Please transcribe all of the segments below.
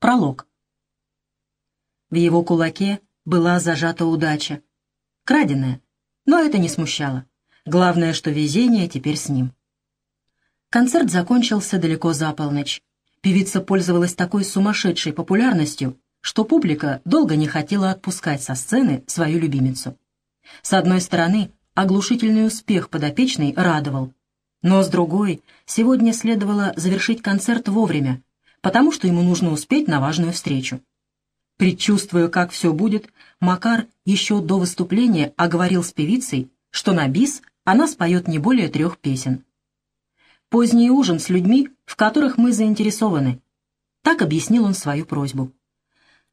Пролог. В его кулаке была зажата удача. Краденая, но это не смущало. Главное, что везение теперь с ним. Концерт закончился далеко за полночь. Певица пользовалась такой сумасшедшей популярностью, что публика долго не хотела отпускать со сцены свою любимицу. С одной стороны, оглушительный успех подопечной радовал, но с другой, сегодня следовало завершить концерт вовремя, потому что ему нужно успеть на важную встречу. Предчувствуя, как все будет, Макар еще до выступления оговорил с певицей, что на бис она споет не более трех песен. «Поздний ужин с людьми, в которых мы заинтересованы», так объяснил он свою просьбу.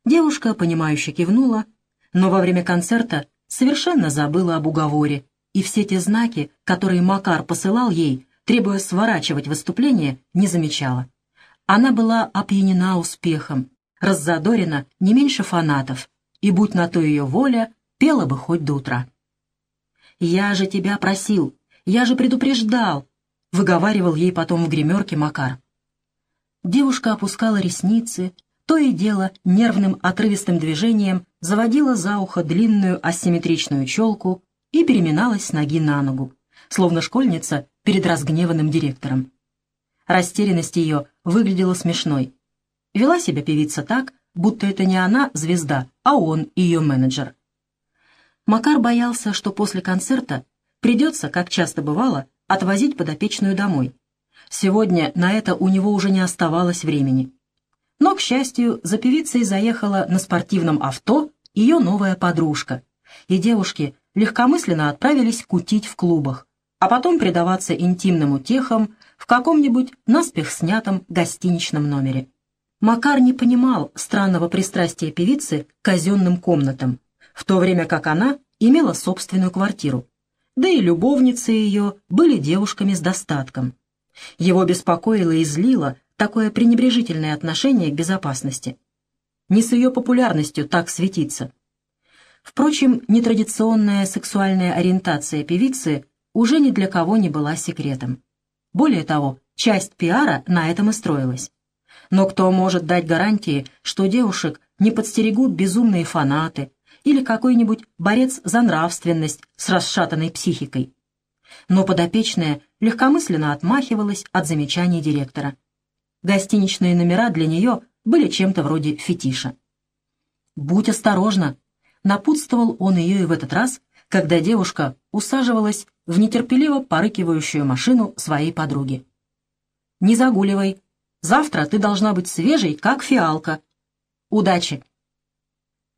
Девушка, понимающе кивнула, но во время концерта совершенно забыла об уговоре, и все те знаки, которые Макар посылал ей, требуя сворачивать выступление, не замечала. Она была опьянена успехом, раззадорена не меньше фанатов, и, будь на то ее воля, пела бы хоть до утра. «Я же тебя просил, я же предупреждал», — выговаривал ей потом в гримерке Макар. Девушка опускала ресницы, то и дело нервным отрывистым движением заводила за ухо длинную асимметричную челку и переминалась с ноги на ногу, словно школьница перед разгневанным директором. Растерянность ее выглядела смешной. Вела себя певица так, будто это не она звезда, а он ее менеджер. Макар боялся, что после концерта придется, как часто бывало, отвозить подопечную домой. Сегодня на это у него уже не оставалось времени. Но, к счастью, за певицей заехала на спортивном авто ее новая подружка, и девушки легкомысленно отправились кутить в клубах, а потом предаваться интимным утехам в каком-нибудь наспех снятом гостиничном номере. Макар не понимал странного пристрастия певицы к казенным комнатам, в то время как она имела собственную квартиру. Да и любовницы ее были девушками с достатком. Его беспокоило и злило такое пренебрежительное отношение к безопасности. Не с ее популярностью так светиться. Впрочем, нетрадиционная сексуальная ориентация певицы уже ни для кого не была секретом. Более того, часть пиара на этом и строилась. Но кто может дать гарантии, что девушек не подстерегут безумные фанаты или какой-нибудь борец за нравственность с расшатанной психикой? Но подопечная легкомысленно отмахивалась от замечаний директора. Гостиничные номера для нее были чем-то вроде фетиша. «Будь осторожна!» — напутствовал он ее и в этот раз, когда девушка усаживалась в нетерпеливо порыкивающую машину своей подруги. «Не загуливай. Завтра ты должна быть свежей, как фиалка. Удачи!»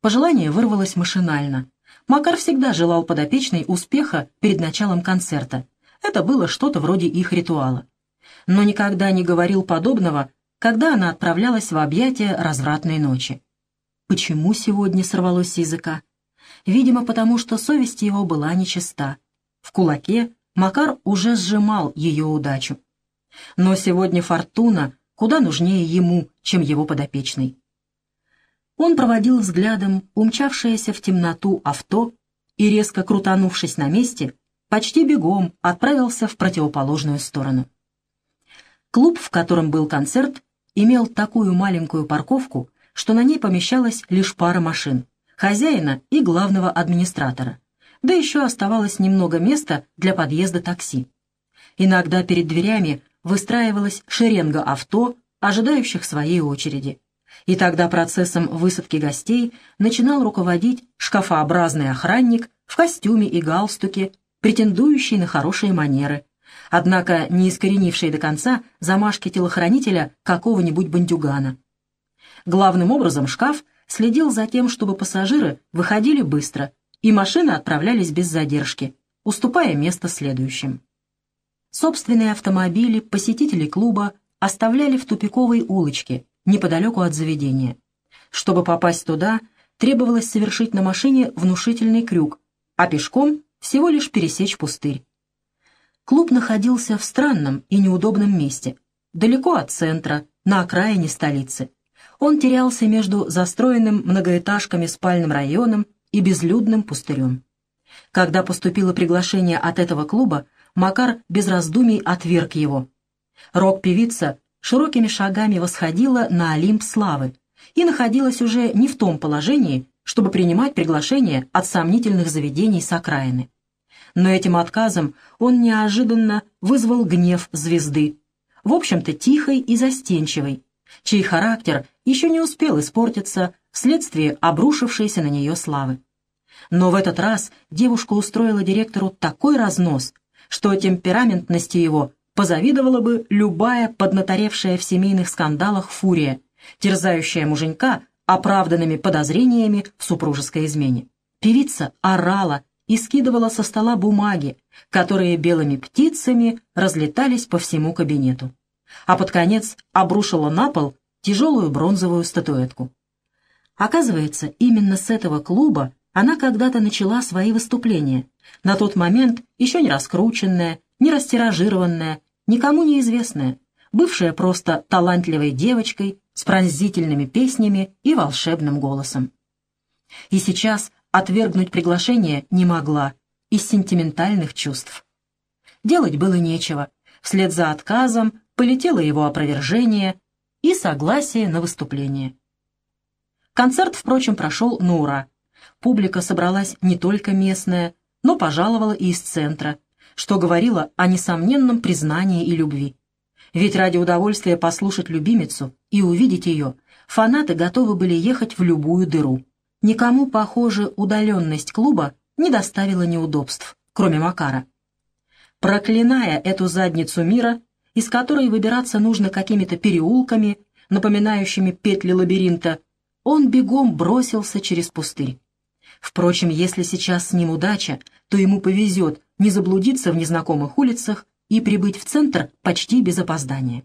Пожелание вырвалось машинально. Макар всегда желал подопечной успеха перед началом концерта. Это было что-то вроде их ритуала. Но никогда не говорил подобного, когда она отправлялась в объятия развратной ночи. Почему сегодня сорвалось языка? Видимо, потому что совесть его была нечиста. В кулаке Макар уже сжимал ее удачу. Но сегодня фортуна куда нужнее ему, чем его подопечный. Он проводил взглядом умчавшееся в темноту авто и, резко крутанувшись на месте, почти бегом отправился в противоположную сторону. Клуб, в котором был концерт, имел такую маленькую парковку, что на ней помещалась лишь пара машин — хозяина и главного администратора. Да еще оставалось немного места для подъезда такси. Иногда перед дверями выстраивалась шеренга авто, ожидающих своей очереди. И тогда процессом высадки гостей начинал руководить шкафообразный охранник в костюме и галстуке, претендующий на хорошие манеры, однако не искоренивший до конца замашки телохранителя какого-нибудь бандюгана. Главным образом шкаф следил за тем, чтобы пассажиры выходили быстро, и машины отправлялись без задержки, уступая место следующим. Собственные автомобили посетителей клуба оставляли в тупиковой улочке, неподалеку от заведения. Чтобы попасть туда, требовалось совершить на машине внушительный крюк, а пешком всего лишь пересечь пустырь. Клуб находился в странном и неудобном месте, далеко от центра, на окраине столицы. Он терялся между застроенным многоэтажками спальным районом и безлюдным пустырем. Когда поступило приглашение от этого клуба, Макар без раздумий отверг его. Рок-певица широкими шагами восходила на Олимп славы, и находилась уже не в том положении, чтобы принимать приглашения от сомнительных заведений с окраины. Но этим отказом он неожиданно вызвал гнев звезды, в общем-то тихой и застенчивой, чей характер еще не успел испортиться вследствие обрушившейся на нее славы. Но в этот раз девушка устроила директору такой разнос, что темпераментности его позавидовала бы любая поднаторевшая в семейных скандалах фурия, терзающая муженька оправданными подозрениями в супружеской измене. Певица орала и скидывала со стола бумаги, которые белыми птицами разлетались по всему кабинету. А под конец обрушила на пол тяжелую бронзовую статуэтку. Оказывается, именно с этого клуба она когда-то начала свои выступления, на тот момент еще не раскрученная, не растиражированная, никому неизвестная, бывшая просто талантливой девочкой с пронзительными песнями и волшебным голосом. И сейчас отвергнуть приглашение не могла из сентиментальных чувств. Делать было нечего, вслед за отказом полетело его опровержение и согласие на выступление. Концерт, впрочем, прошел на ура. Публика собралась не только местная, но пожаловала и из центра, что говорило о несомненном признании и любви. Ведь ради удовольствия послушать любимицу и увидеть ее, фанаты готовы были ехать в любую дыру. Никому, похоже, удаленность клуба не доставила неудобств, кроме Макара. Проклиная эту задницу мира, из которой выбираться нужно какими-то переулками, напоминающими петли лабиринта, он бегом бросился через пустырь. Впрочем, если сейчас с ним удача, то ему повезет не заблудиться в незнакомых улицах и прибыть в центр почти без опоздания.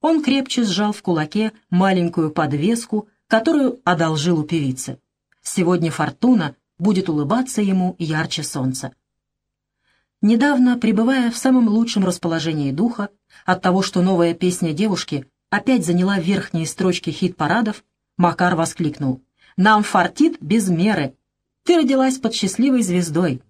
Он крепче сжал в кулаке маленькую подвеску, которую одолжил у певицы. Сегодня фортуна будет улыбаться ему ярче солнца. Недавно, пребывая в самом лучшем расположении духа, от того, что новая песня девушки опять заняла верхние строчки хит-парадов, Макар воскликнул. «Нам фартит без меры. Ты родилась под счастливой звездой».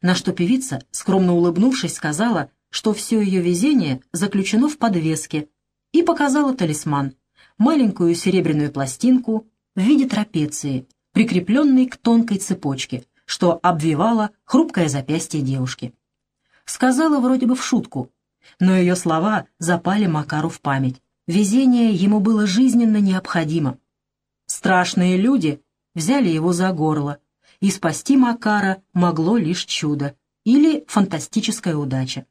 На что певица, скромно улыбнувшись, сказала, что все ее везение заключено в подвеске, и показала талисман, маленькую серебряную пластинку в виде трапеции, прикрепленной к тонкой цепочке, что обвивала хрупкое запястье девушки. Сказала вроде бы в шутку, но ее слова запали Макару в память. Везение ему было жизненно необходимо. Страшные люди взяли его за горло, и спасти Макара могло лишь чудо или фантастическая удача.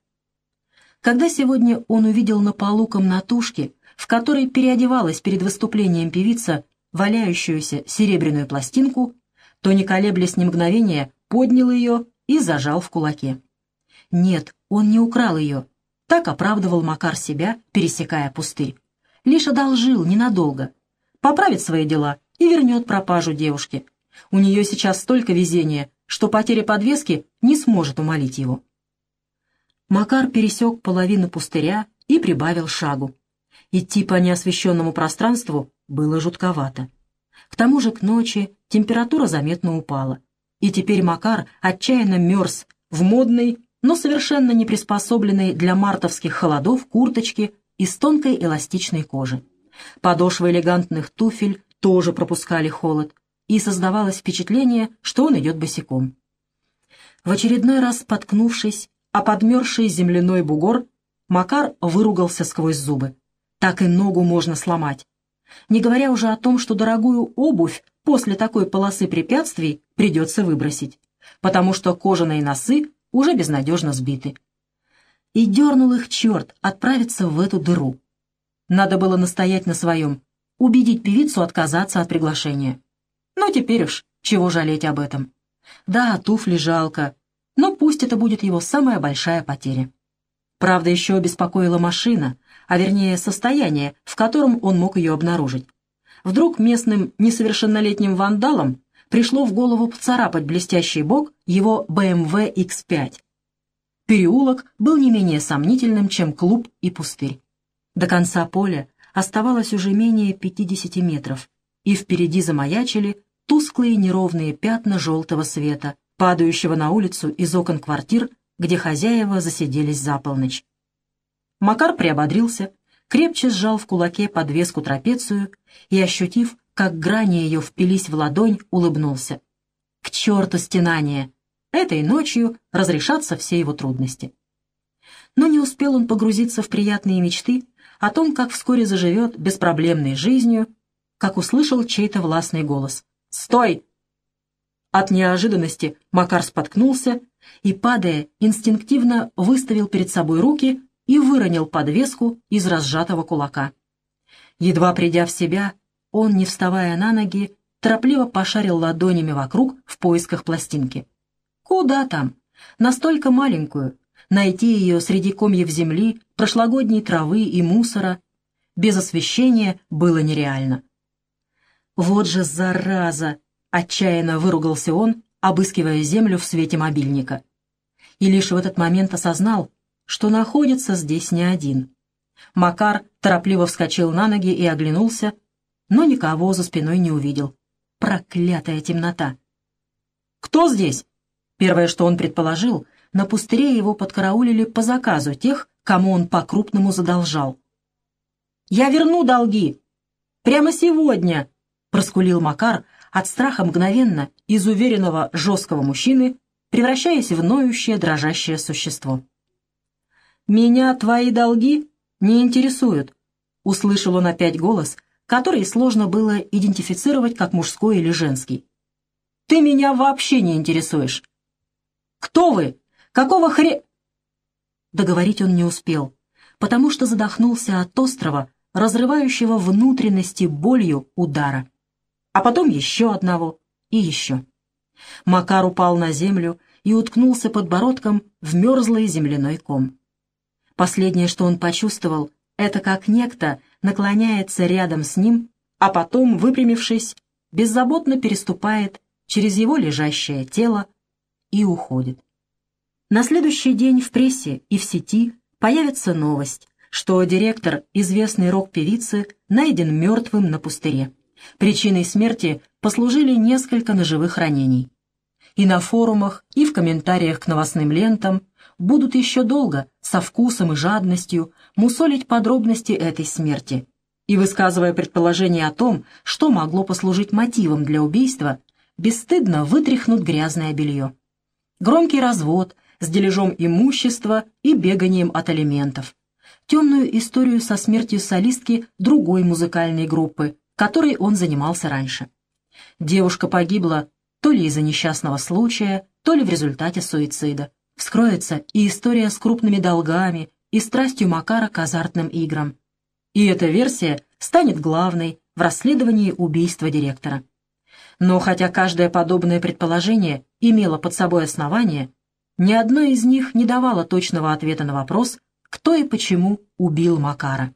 Когда сегодня он увидел на полу комнатушки, в которой переодевалась перед выступлением певица, валяющуюся серебряную пластинку, то, не колеблясь ни мгновения, поднял ее и зажал в кулаке. Нет, он не украл ее. Так оправдывал Макар себя, пересекая пустырь. Лишь одолжил ненадолго. Поправит свои дела и вернет пропажу девушке. У нее сейчас столько везения, что потеря подвески не сможет умолить его. Макар пересек половину пустыря и прибавил шагу. Идти по неосвещенному пространству было жутковато. К тому же к ночи температура заметно упала, и теперь Макар отчаянно мерз в модной, но совершенно не приспособленной для мартовских холодов курточке из тонкой эластичной кожи. Подошвы элегантных туфель тоже пропускали холод, и создавалось впечатление, что он идет босиком. В очередной раз споткнувшись о подмерзший земляной бугор, Макар выругался сквозь зубы. Так и ногу можно сломать. Не говоря уже о том, что дорогую обувь после такой полосы препятствий придется выбросить, потому что кожаные носы уже безнадежно сбиты. И дернул их черт отправиться в эту дыру. Надо было настоять на своем, убедить певицу отказаться от приглашения. Но теперь уж, чего жалеть об этом? Да, туфли жалко, но пусть это будет его самая большая потеря. Правда, еще беспокоила машина, а вернее состояние, в котором он мог ее обнаружить. Вдруг местным несовершеннолетним вандалам пришло в голову поцарапать блестящий бок его BMW X5. Переулок был не менее сомнительным, чем клуб и пустырь. До конца поля оставалось уже менее 50 метров, и впереди замаячили тусклые неровные пятна желтого света, падающего на улицу из окон квартир, где хозяева засиделись за полночь. Макар приободрился, крепче сжал в кулаке подвеску трапецию и, ощутив как грани ее впились в ладонь, улыбнулся. К черту стенание! Этой ночью разрешатся все его трудности. Но не успел он погрузиться в приятные мечты о том, как вскоре заживет беспроблемной жизнью, как услышал чей-то властный голос. «Стой!» От неожиданности Макар споткнулся и, падая, инстинктивно выставил перед собой руки и выронил подвеску из разжатого кулака. Едва придя в себя, он, не вставая на ноги, торопливо пошарил ладонями вокруг в поисках пластинки. Куда там? Настолько маленькую. Найти ее среди комьев земли, прошлогодней травы и мусора без освещения было нереально. «Вот же зараза!» — отчаянно выругался он, обыскивая землю в свете мобильника. И лишь в этот момент осознал, что находится здесь не один. Макар торопливо вскочил на ноги и оглянулся, но никого за спиной не увидел. Проклятая темнота! «Кто здесь?» Первое, что он предположил, на пустыре его подкараулили по заказу тех, кому он по-крупному задолжал. «Я верну долги! Прямо сегодня!» — проскулил Макар от страха мгновенно из уверенного жесткого мужчины, превращаясь в ноющее дрожащее существо. «Меня твои долги не интересуют», — услышал он опять голос, который сложно было идентифицировать как мужской или женский. «Ты меня вообще не интересуешь. Кто вы? Какого хре...» Договорить он не успел, потому что задохнулся от острова, разрывающего внутренности болью удара. А потом еще одного и еще. Макар упал на землю и уткнулся подбородком в мерзлый земляной ком. Последнее, что он почувствовал, это как некто наклоняется рядом с ним, а потом, выпрямившись, беззаботно переступает через его лежащее тело и уходит. На следующий день в прессе и в сети появится новость, что директор известной рок-певицы найден мертвым на пустыре. Причиной смерти послужили несколько ножевых ранений. И на форумах, и в комментариях к новостным лентам будут еще долго, со вкусом и жадностью, мусолить подробности этой смерти. И высказывая предположение о том, что могло послужить мотивом для убийства, бесстыдно вытряхнут грязное белье громкий развод с дележом имущества и беганием от алиментов, темную историю со смертью солистки другой музыкальной группы, которой он занимался раньше. Девушка погибла то ли из-за несчастного случая, то ли в результате суицида. Вскроется и история с крупными долгами и страстью Макара к азартным играм. И эта версия станет главной в расследовании убийства директора. Но хотя каждое подобное предположение имело под собой основание, ни одно из них не давало точного ответа на вопрос, кто и почему убил Макара.